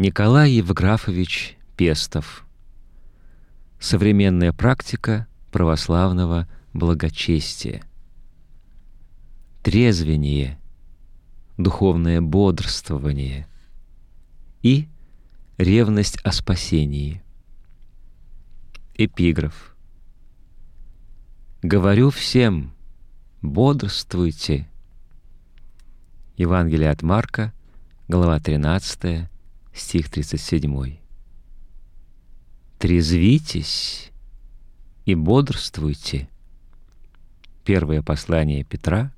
Николай Евграфович Пестов. Современная практика православного благочестия. Трезвение, духовное бодрствование и ревность о спасении. Эпиграф. «Говорю всем, бодрствуйте». Евангелие от Марка, глава 13, стих 37. «Трезвитесь и бодрствуйте». Первое послание Петра,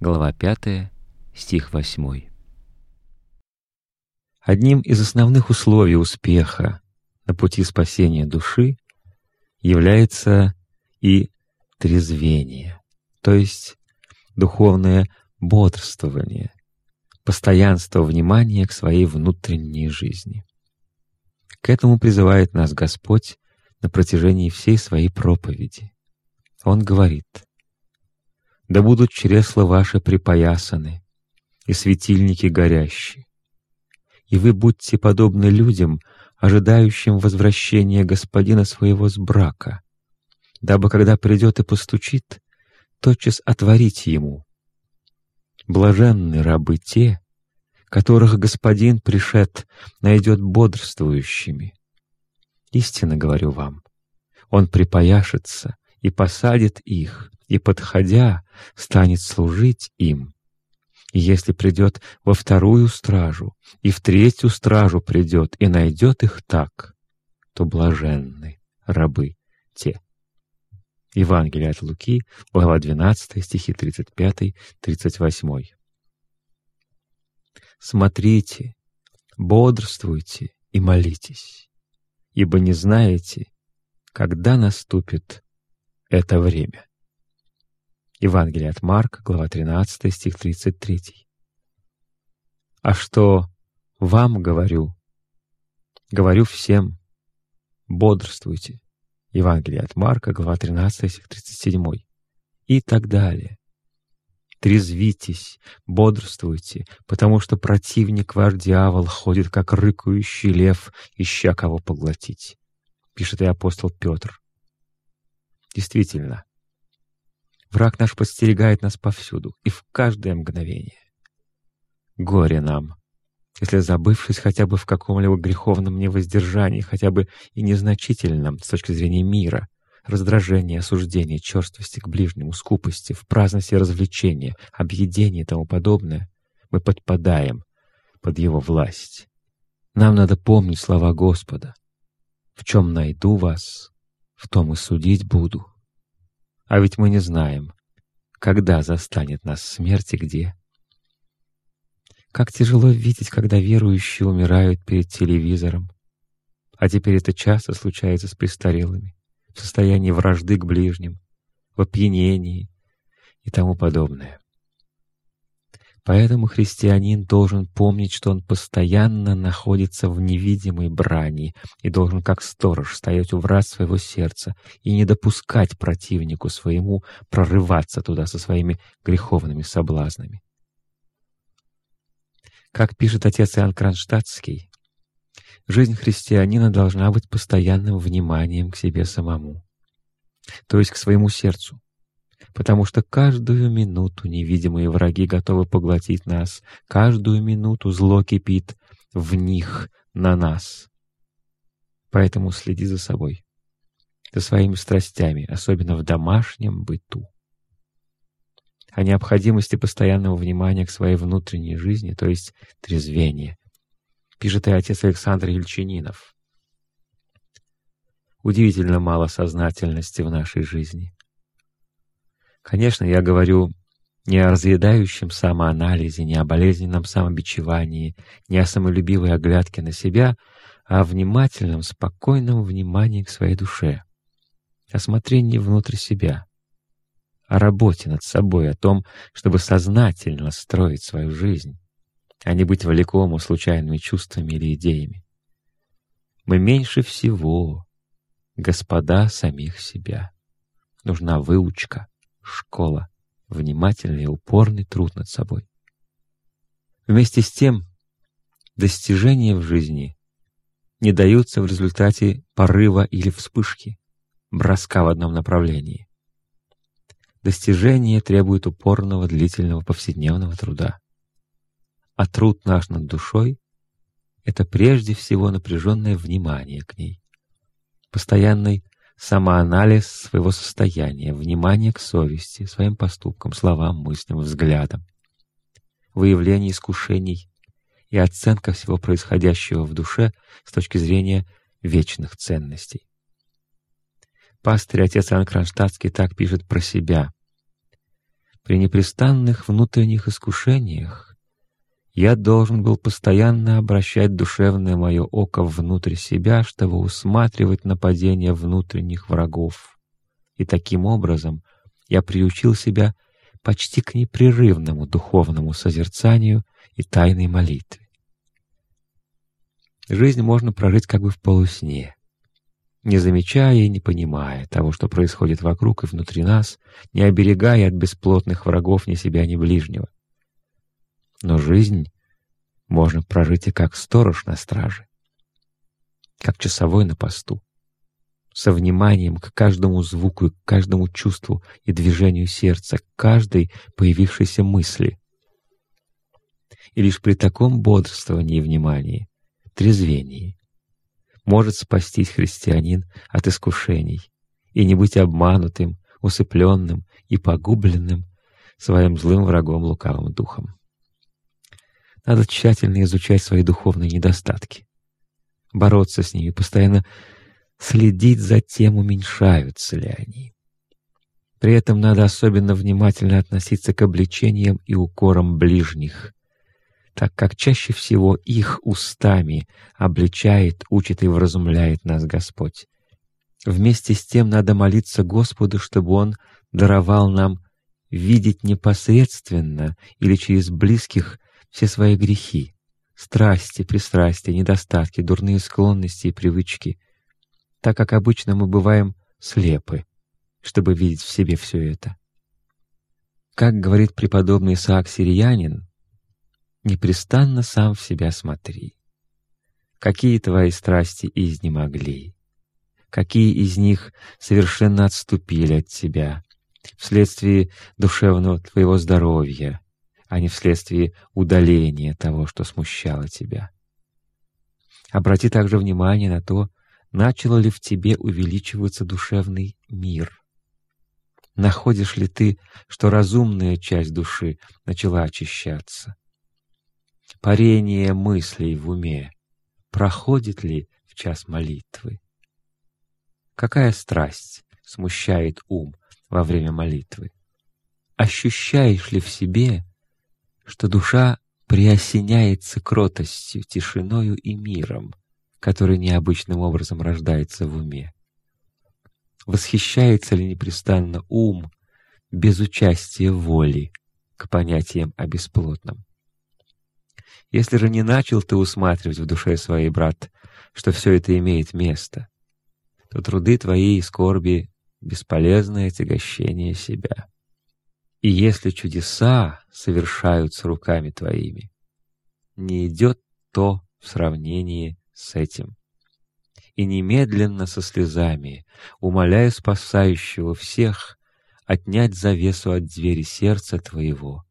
глава 5, стих 8. Одним из основных условий успеха на пути спасения души является и трезвение, то есть духовное бодрствование, постоянство внимания к своей внутренней жизни. К этому призывает нас Господь на протяжении всей своей проповеди. Он говорит, «Да будут чресла ваши припоясаны, и светильники горящие, и вы будьте подобны людям, ожидающим возвращения господина своего с брака, дабы, когда придет и постучит, тотчас отворить ему. Блаженны рабы те, которых господин пришед найдет бодрствующими. Истинно говорю вам, он припояшется и посадит их, и, подходя, станет служить им. И если придет во вторую стражу, и в третью стражу придет, и найдет их так, то блаженны рабы те. Евангелие от Луки, глава 12, стихи 35-38. Смотрите, бодрствуйте и молитесь, ибо не знаете, когда наступит это время. Евангелие от Марка, глава 13, стих 33. «А что вам говорю, говорю всем, бодрствуйте». Евангелие от Марка, глава 13, стих 37. И так далее. Трезвитесь, бодрствуйте, потому что противник ваш дьявол ходит, как рыкающий лев, ища кого поглотить, пишет и апостол Петр. Действительно, Враг наш подстерегает нас повсюду и в каждое мгновение. Горе нам, если, забывшись хотя бы в каком-либо греховном невоздержании, хотя бы и незначительном с точки зрения мира, раздражение, осуждение, черствости к ближнему, скупости, в праздности развлечения, объедение и тому подобное, мы подпадаем под его власть. Нам надо помнить слова Господа. «В чем найду вас, в том и судить буду». А ведь мы не знаем, когда застанет нас смерть и где. Как тяжело видеть, когда верующие умирают перед телевизором. А теперь это часто случается с престарелыми, состоянии вражды к ближним, в опьянении и тому подобное. Поэтому христианин должен помнить, что он постоянно находится в невидимой брани и должен как сторож стоять у врат своего сердца и не допускать противнику своему прорываться туда со своими греховными соблазнами. Как пишет отец Иоанн Кронштадтский, жизнь христианина должна быть постоянным вниманием к себе самому, то есть к своему сердцу, потому что каждую минуту невидимые враги готовы поглотить нас, каждую минуту зло кипит в них, на нас. Поэтому следи за собой, за своими страстями, особенно в домашнем быту. О необходимости постоянного внимания к своей внутренней жизни, то есть трезвения, пишет и отец Александр Ельчининов. Удивительно мало сознательности в нашей жизни — Конечно, я говорю не о разъедающем самоанализе, не о болезненном самобичевании, не о самолюбивой оглядке на себя, а о внимательном, спокойном внимании к своей душе, о смотрении внутрь себя, о работе над собой, о том, чтобы сознательно строить свою жизнь, а не быть влекому случайными чувствами или идеями. Мы меньше всего господа самих себя. Нужна выучка, школа, внимательный и упорный труд над собой. Вместе с тем, Достижения в жизни не даются в результате порыва или вспышки, броска в одном направлении. Достижение требует упорного, длительного, повседневного труда. А труд наш над душой — это прежде всего напряженное внимание к ней, постоянный самоанализ своего состояния, внимание к совести, своим поступкам, словам, мыслям, взглядам, выявление искушений и оценка всего происходящего в душе с точки зрения вечных ценностей. Пастырь отец Иоанн Кронштадтский так пишет про себя. «При непрестанных внутренних искушениях я должен был постоянно обращать душевное мое око внутрь себя, чтобы усматривать нападения внутренних врагов. И таким образом я приучил себя почти к непрерывному духовному созерцанию и тайной молитве. Жизнь можно прожить как бы в полусне, не замечая и не понимая того, что происходит вокруг и внутри нас, не оберегая от бесплотных врагов ни себя, ни ближнего. Но жизнь можно прожить и как сторож на страже, как часовой на посту, со вниманием к каждому звуку и к каждому чувству и движению сердца, к каждой появившейся мысли. И лишь при таком бодрствовании и внимании, трезвении, может спастись христианин от искушений и не быть обманутым, усыпленным и погубленным своим злым врагом лукавым духом. Надо тщательно изучать свои духовные недостатки, бороться с ними, постоянно следить за тем, уменьшаются ли они. При этом надо особенно внимательно относиться к обличениям и укорам ближних, так как чаще всего их устами обличает, учит и вразумляет нас Господь. Вместе с тем надо молиться Господу, чтобы Он даровал нам видеть непосредственно или через близких все свои грехи, страсти, пристрастия, недостатки, дурные склонности и привычки, так как обычно мы бываем слепы, чтобы видеть в себе все это. Как говорит преподобный Исаак Сириянин, «Непрестанно сам в себя смотри. Какие твои страсти изнемогли, какие из них совершенно отступили от тебя вследствие душевного твоего здоровья, а не вследствие удаления того, что смущало тебя. Обрати также внимание на то, начало ли в тебе увеличиваться душевный мир. Находишь ли ты, что разумная часть души начала очищаться? Парение мыслей в уме проходит ли в час молитвы? Какая страсть смущает ум во время молитвы? Ощущаешь ли в себе что душа приосеняется кротостью, тишиною и миром, который необычным образом рождается в уме. Восхищается ли непрестанно ум без участия воли к понятиям о бесплотном? Если же не начал ты усматривать в душе своей, брат, что все это имеет место, то труды твои и скорби — бесполезное отягощение себя. И если чудеса совершаются руками Твоими, не идет то в сравнении с этим. И немедленно со слезами, умоляя спасающего всех, отнять завесу от двери сердца Твоего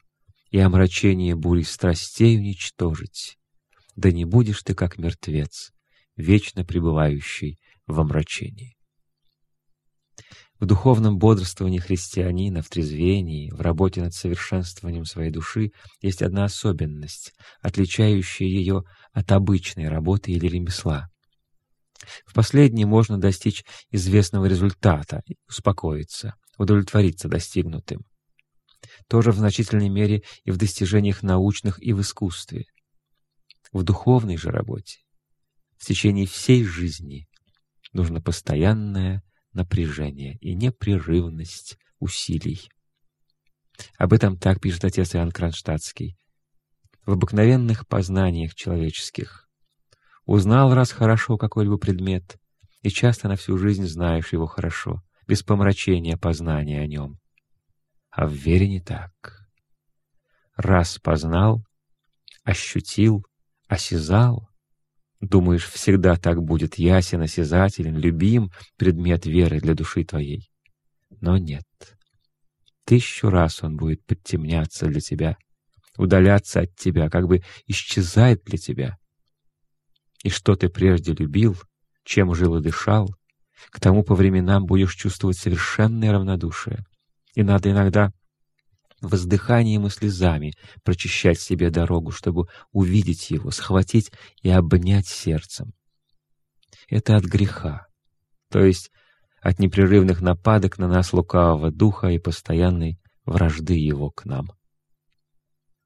и омрачение бури страстей уничтожить, да не будешь ты как мертвец, вечно пребывающий в омрачении. В духовном бодрствовании христианина, в трезвении, в работе над совершенствованием своей души есть одна особенность, отличающая ее от обычной работы или ремесла. В последней можно достичь известного результата, успокоиться, удовлетвориться достигнутым. Тоже в значительной мере и в достижениях научных и в искусстве. В духовной же работе в течение всей жизни нужно постоянное напряжение и непрерывность усилий. Об этом так пишет отец Иоанн Кронштадтский. В обыкновенных познаниях человеческих узнал раз хорошо какой-либо предмет, и часто на всю жизнь знаешь его хорошо, без помрачения познания о нем. А в вере не так. Раз познал, ощутил, осязал, думаешь, всегда так будет ясен, осязателен, любим предмет веры для души твоей. Но нет. Тысячу раз он будет подтемняться для тебя, удаляться от тебя, как бы исчезает для тебя. И что ты прежде любил, чем жил и дышал, к тому по временам будешь чувствовать совершенное равнодушие. И надо иногда воздыханием и слезами прочищать себе дорогу, чтобы увидеть его, схватить и обнять сердцем. Это от греха, то есть от непрерывных нападок на нас лукавого духа и постоянной вражды его к нам.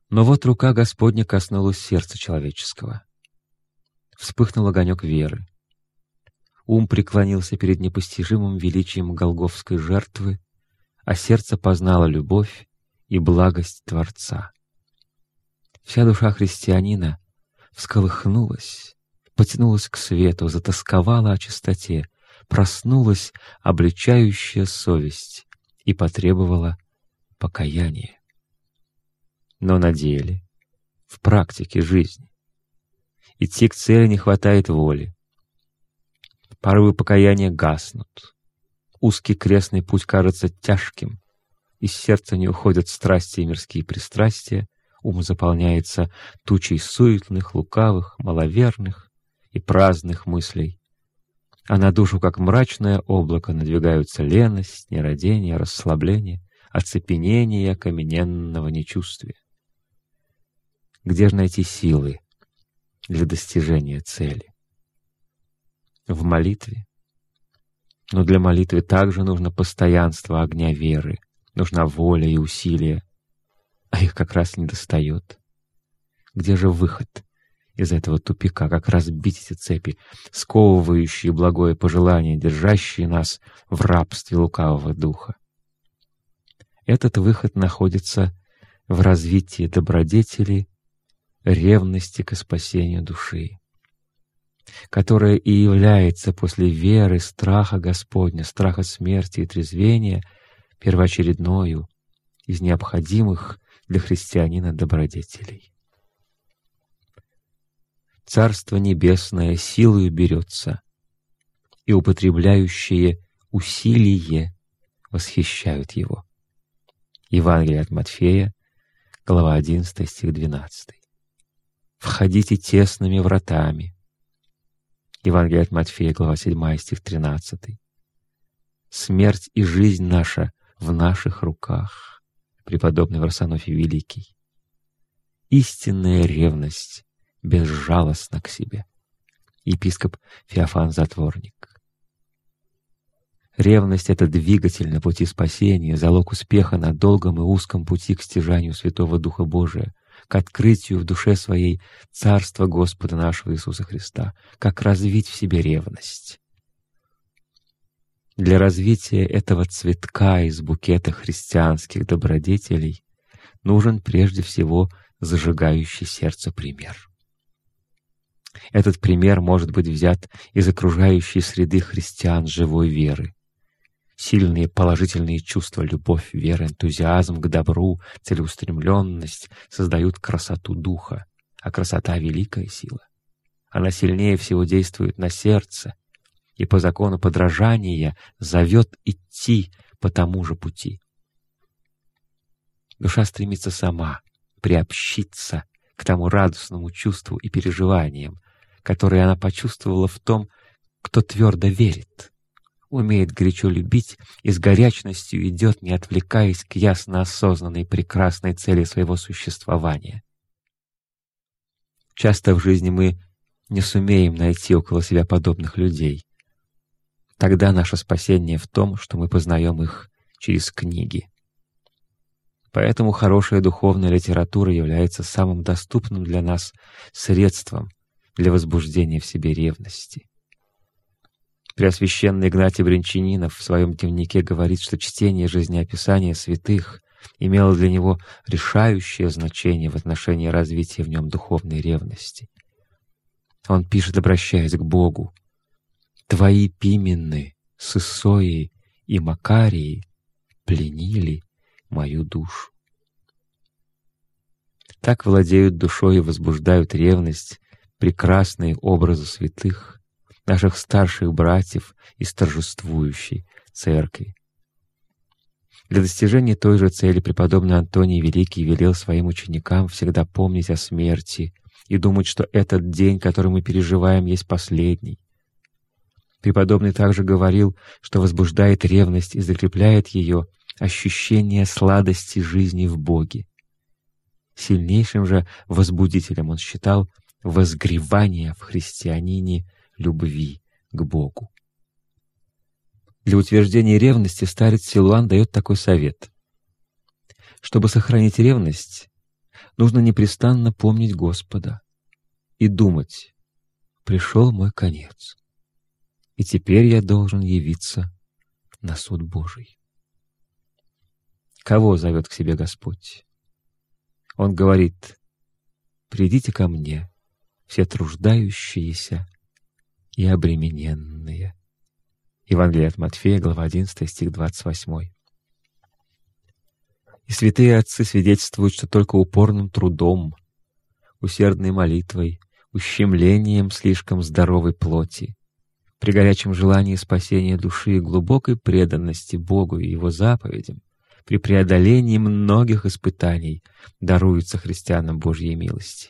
Но вот рука Господня коснулась сердца человеческого. Вспыхнул огонек веры. Ум преклонился перед непостижимым величием голговской жертвы, а сердце познало любовь и благость Творца. Вся душа христианина всколыхнулась, потянулась к свету, затасковала о чистоте, проснулась обличающая совесть и потребовала покаяния. Но на деле, в практике жизни, идти к цели не хватает воли. Порывы покаяния гаснут. Узкий крестный путь кажется тяжким, из сердца не уходят страсти и мирские пристрастия, ум заполняется тучей суетных, лукавых, маловерных и праздных мыслей. А на душу, как мрачное облако, надвигаются леность, нерадение, расслабление, оцепенение окамененного нечувствия. Где же найти силы для достижения цели? В молитве. Но для молитвы также нужно постоянство огня веры — Нужна воля и усилия, а их как раз не достает. Где же выход из этого тупика? Как разбить эти цепи, сковывающие благое пожелание, держащие нас в рабстве лукавого духа? Этот выход находится в развитии добродетели, ревности к спасению души, которая и является после веры, страха Господня, страха смерти и трезвения — первоочередною из необходимых для христианина добродетелей. Царство Небесное силою берется, и употребляющие усилие восхищают его. Евангелие от Матфея, глава 11, стих 12. «Входите тесными вратами». Евангелие от Матфея, глава 7, стих 13. «Смерть и жизнь наша в наших руках, преподобный Варсонофий Великий. Истинная ревность безжалостна к себе. Епископ Феофан Затворник. Ревность — это двигатель на пути спасения, залог успеха на долгом и узком пути к стяжанию Святого Духа Божия, к открытию в душе своей Царства Господа нашего Иисуса Христа, как развить в себе ревность. Для развития этого цветка из букета христианских добродетелей нужен прежде всего зажигающий сердце пример. Этот пример может быть взят из окружающей среды христиан живой веры. Сильные положительные чувства, любовь, вера, энтузиазм к добру, целеустремленность создают красоту духа, а красота — великая сила. Она сильнее всего действует на сердце, и по закону подражания зовет идти по тому же пути. Душа стремится сама приобщиться к тому радостному чувству и переживаниям, которые она почувствовала в том, кто твердо верит, умеет горячо любить и с горячностью идет, не отвлекаясь к ясно осознанной прекрасной цели своего существования. Часто в жизни мы не сумеем найти около себя подобных людей, Тогда наше спасение в том, что мы познаем их через книги. Поэтому хорошая духовная литература является самым доступным для нас средством для возбуждения в себе ревности. Преосвященный Игнатий Бринчанинов в своем дневнике говорит, что чтение жизнеописания святых имело для него решающее значение в отношении развития в нем духовной ревности. Он пишет, обращаясь к Богу, Твои Пименны, Сысои и Макарии пленили мою душу. Так владеют душой и возбуждают ревность прекрасные образы святых, наших старших братьев из торжествующей церкви. Для достижения той же цели преподобный Антоний Великий велел своим ученикам всегда помнить о смерти и думать, что этот день, который мы переживаем, есть последний. Преподобный также говорил, что возбуждает ревность и закрепляет ее ощущение сладости жизни в Боге. Сильнейшим же возбудителем он считал возгревание в христианине любви к Богу. Для утверждения ревности старец Силуан дает такой совет. Чтобы сохранить ревность, нужно непрестанно помнить Господа и думать, пришел мой конец, и теперь я должен явиться на суд Божий. Кого зовет к себе Господь? Он говорит, «Придите ко мне, все труждающиеся и обремененные». Евангелие от Матфея, глава 11, стих 28. И святые отцы свидетельствуют, что только упорным трудом, усердной молитвой, ущемлением слишком здоровой плоти, при горячем желании спасения души и глубокой преданности Богу и Его заповедям, при преодолении многих испытаний даруются христианам Божьей милости.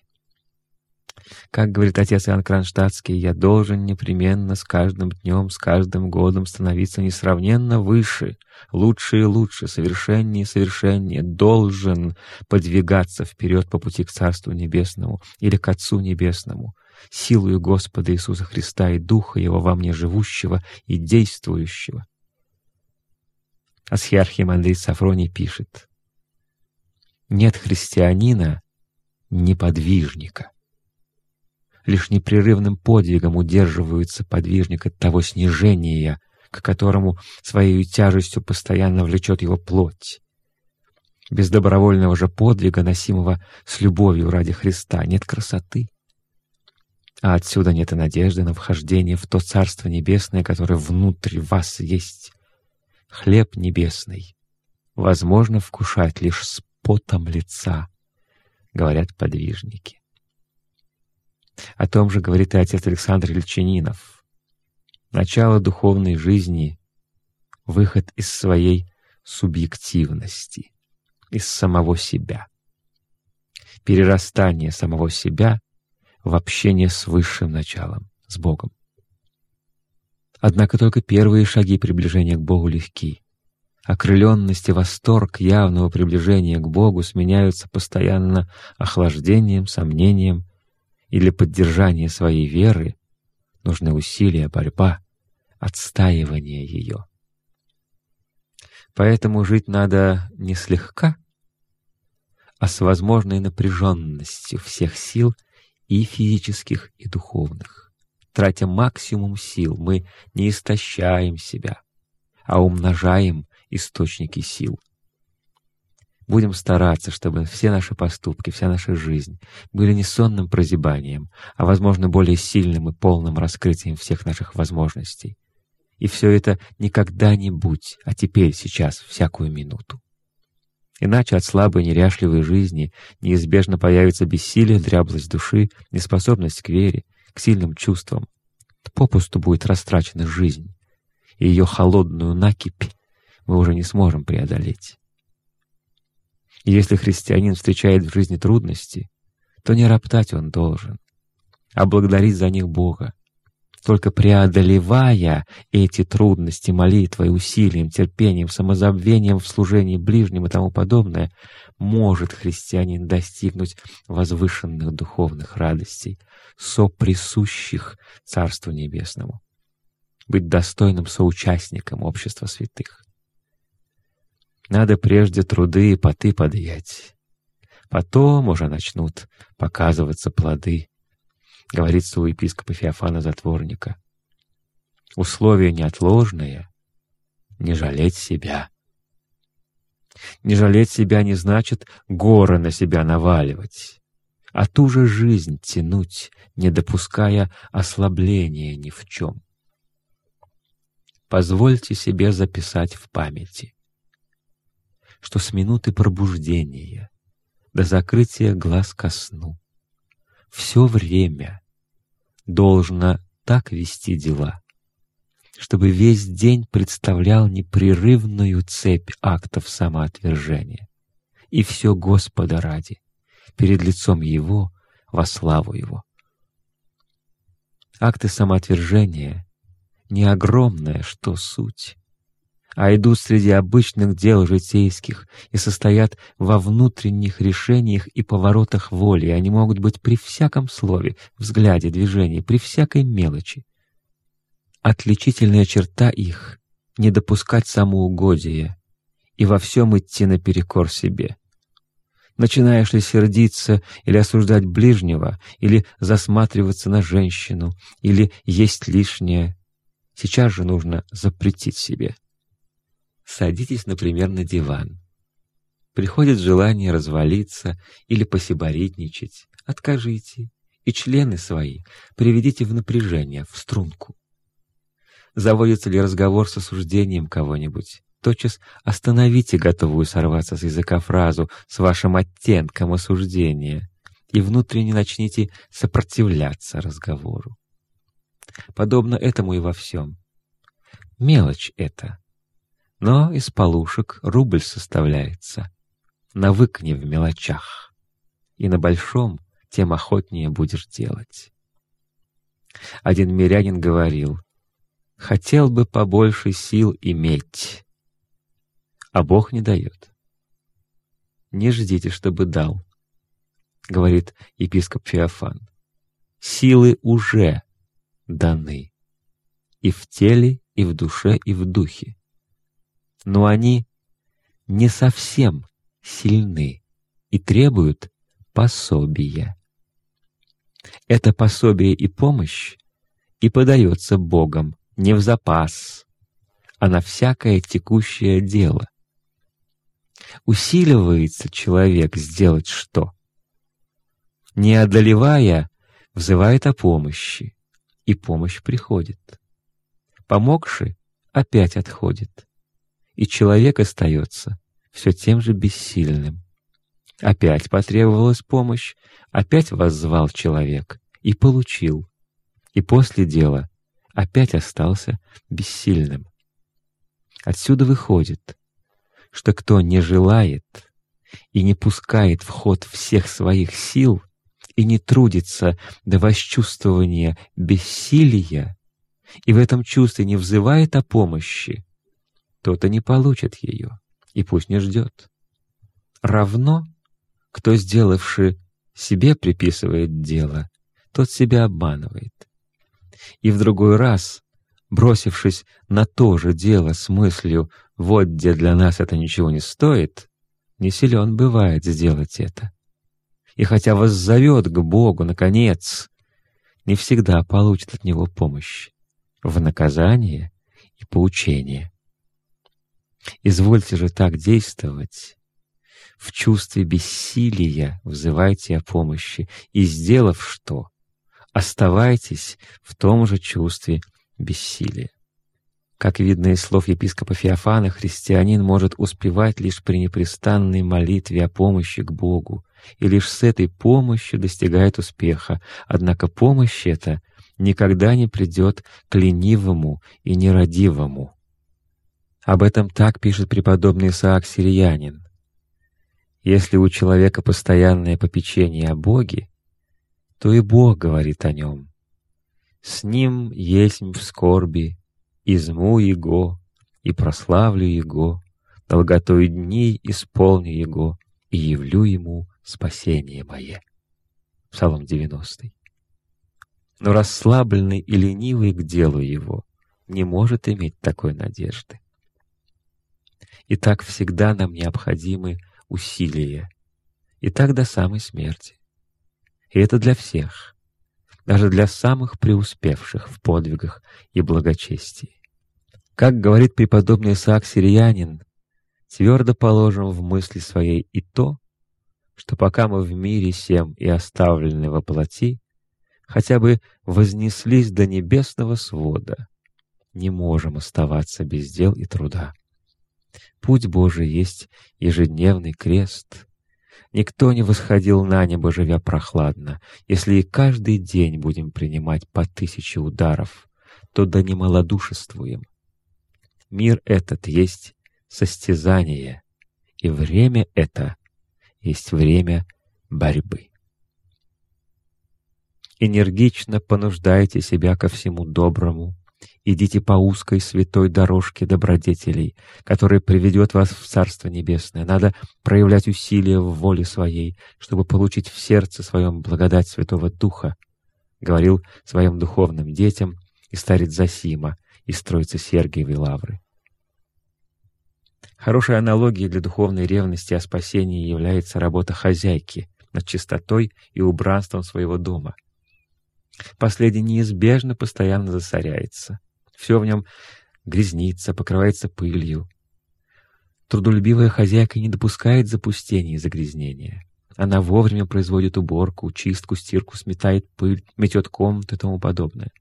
Как говорит отец Иоанн Кронштадтский, я должен непременно с каждым днем, с каждым годом становиться несравненно выше, лучше и лучше, совершеннее и совершеннее, должен подвигаться вперед по пути к Царству Небесному или к Отцу Небесному, силою Господа Иисуса Христа и Духа Его во мне живущего и действующего. Асхиархимандрит Сафроний пишет, «Нет христианина, неподвижника» лишь непрерывным подвигом удерживается подвижник от того снижения, к которому своей тяжестью постоянно влечет его плоть. Без добровольного же подвига, носимого с любовью ради Христа, нет красоты. А отсюда нет и надежды на вхождение в то Царство Небесное, которое внутри вас есть. Хлеб небесный возможно вкушать лишь с потом лица, говорят подвижники. О том же говорит и отец Александр Ильчининов. Начало духовной жизни — выход из своей субъективности, из самого себя. Перерастание самого себя в общение с высшим началом, с Богом. Однако только первые шаги приближения к Богу легки. Окрыленность и восторг явного приближения к Богу сменяются постоянно охлаждением, сомнением и для поддержания своей веры нужны усилия, борьба, отстаивание ее. Поэтому жить надо не слегка, а с возможной напряженностью всех сил и физических, и духовных. Тратя максимум сил, мы не истощаем себя, а умножаем источники сил — Будем стараться, чтобы все наши поступки, вся наша жизнь были не сонным прозябанием, а, возможно, более сильным и полным раскрытием всех наших возможностей. И все это не когда-нибудь, а теперь, сейчас, всякую минуту. Иначе от слабой, неряшливой жизни неизбежно появится бессилие, дряблость души, неспособность к вере, к сильным чувствам. Попусту будет растрачена жизнь, и ее холодную накипь мы уже не сможем преодолеть. Если христианин встречает в жизни трудности, то не роптать он должен, а благодарить за них Бога. Только преодолевая эти трудности молитвой, усилием, терпением, самозабвением в служении ближним и тому подобное, может христианин достигнуть возвышенных духовных радостей, соприсущих Царству Небесному, быть достойным соучастником общества святых. Надо прежде труды и поты подъять. Потом уже начнут показываться плоды, говорится у епископа Феофана Затворника. Условие неотложное — не жалеть себя. Не жалеть себя не значит горы на себя наваливать, а ту же жизнь тянуть, не допуская ослабления ни в чем. Позвольте себе записать в памяти что с минуты пробуждения до закрытия глаз ко сну все время должно так вести дела, чтобы весь день представлял непрерывную цепь актов самоотвержения. И все Господа ради, перед лицом Его, во славу Его. Акты самоотвержения — не огромная, что суть, а идут среди обычных дел житейских и состоят во внутренних решениях и поворотах воли. Они могут быть при всяком слове, взгляде, движении, при всякой мелочи. Отличительная черта их — не допускать самоугодия и во всем идти наперекор себе. Начинаешь ли сердиться или осуждать ближнего, или засматриваться на женщину, или есть лишнее, сейчас же нужно запретить себе. Садитесь, например, на диван. Приходит желание развалиться или посиборитничать. Откажите, и члены свои приведите в напряжение, в струнку. Заводится ли разговор с осуждением кого-нибудь? Тотчас остановите готовую сорваться с языка фразу с вашим оттенком осуждения и внутренне начните сопротивляться разговору. Подобно этому и во всем. Мелочь это, но из полушек рубль составляется. Навыкни в мелочах, и на большом тем охотнее будешь делать. Один мирянин говорил, «Хотел бы побольше сил иметь, а Бог не дает». «Не ждите, чтобы дал», — говорит епископ Феофан. «Силы уже даны и в теле, и в душе, и в духе но они не совсем сильны и требуют пособия. Это пособие и помощь и подается Богом не в запас, а на всякое текущее дело. Усиливается человек сделать что? Не одолевая, взывает о помощи, и помощь приходит. Помогши опять отходит и человек остается все тем же бессильным. Опять потребовалась помощь, опять воззвал человек и получил, и после дела опять остался бессильным. Отсюда выходит, что кто не желает и не пускает в ход всех своих сил и не трудится до восчувствования бессилия, и в этом чувстве не взывает о помощи, тот и не получит ее, и пусть не ждет. Равно, кто, сделавши себе приписывает дело, тот себя обманывает. И в другой раз, бросившись на то же дело с мыслью «вот где для нас это ничего не стоит», не силен бывает сделать это. И хотя вас зовет к Богу, наконец, не всегда получит от Него помощь в наказание и поучение. Извольте же так действовать. В чувстве бессилия взывайте о помощи, и, сделав что, оставайтесь в том же чувстве бессилия. Как видно из слов епископа Феофана, христианин может успевать лишь при непрестанной молитве о помощи к Богу, и лишь с этой помощью достигает успеха, однако помощь эта никогда не придет к ленивому и нерадивому. Об этом так пишет преподобный Исаак Сириянин. Если у человека постоянное попечение о Боге, то и Бог говорит о нем. «С ним есть в скорби, изму Его и прославлю Его, долготой дней исполню Его и явлю Ему спасение мое». Псалом 90. Но расслабленный и ленивый к делу Его не может иметь такой надежды. И так всегда нам необходимы усилия. И так до самой смерти. И это для всех, даже для самых преуспевших в подвигах и благочестии. Как говорит преподобный Исаак Сириянин, твердо положим в мысли своей и то, что пока мы в мире сем и оставлены во плоти, хотя бы вознеслись до небесного свода, не можем оставаться без дел и труда. Путь Божий есть ежедневный крест, Никто не восходил на небо, живя прохладно. Если и каждый день будем принимать по тысяче ударов, то да не малодушествуем. Мир этот есть состязание, и время это есть время борьбы. Энергично понуждайте себя ко всему доброму, идите по узкой святой дорожке добродетелей, которая приведет вас в Царство Небесное. Надо проявлять усилия в воле своей, чтобы получить в сердце своем благодать Святого Духа, говорил своим духовным детям и старец Засима из строицы Сергиевой Лавры. Хорошей аналогией для духовной ревности о спасении является работа хозяйки над чистотой и убранством своего дома. Последний неизбежно постоянно засоряется. Все в нем грязнится, покрывается пылью. Трудолюбивая хозяйка не допускает запустения и загрязнения. Она вовремя производит уборку, чистку, стирку, сметает пыль, метет комнаты и тому подобное.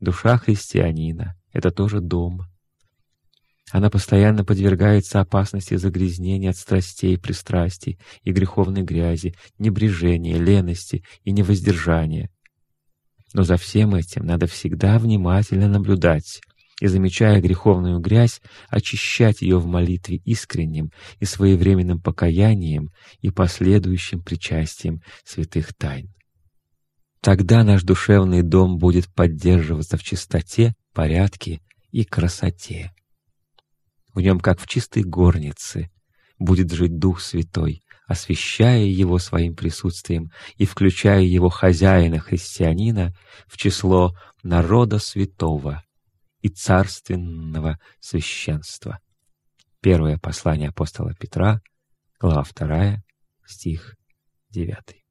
Душа христианина — это тоже дом. Она постоянно подвергается опасности загрязнения от страстей, пристрастий и греховной грязи, небрежения, лености и невоздержания. Но за всем этим надо всегда внимательно наблюдать и, замечая греховную грязь, очищать ее в молитве искренним и своевременным покаянием и последующим причастием святых тайн. Тогда наш душевный дом будет поддерживаться в чистоте, порядке и красоте. В нем, как в чистой горнице, будет жить Дух Святой, освящая его своим присутствием и включая его хозяина-христианина в число народа святого и царственного священства. Первое послание апостола Петра, глава 2, стих 9.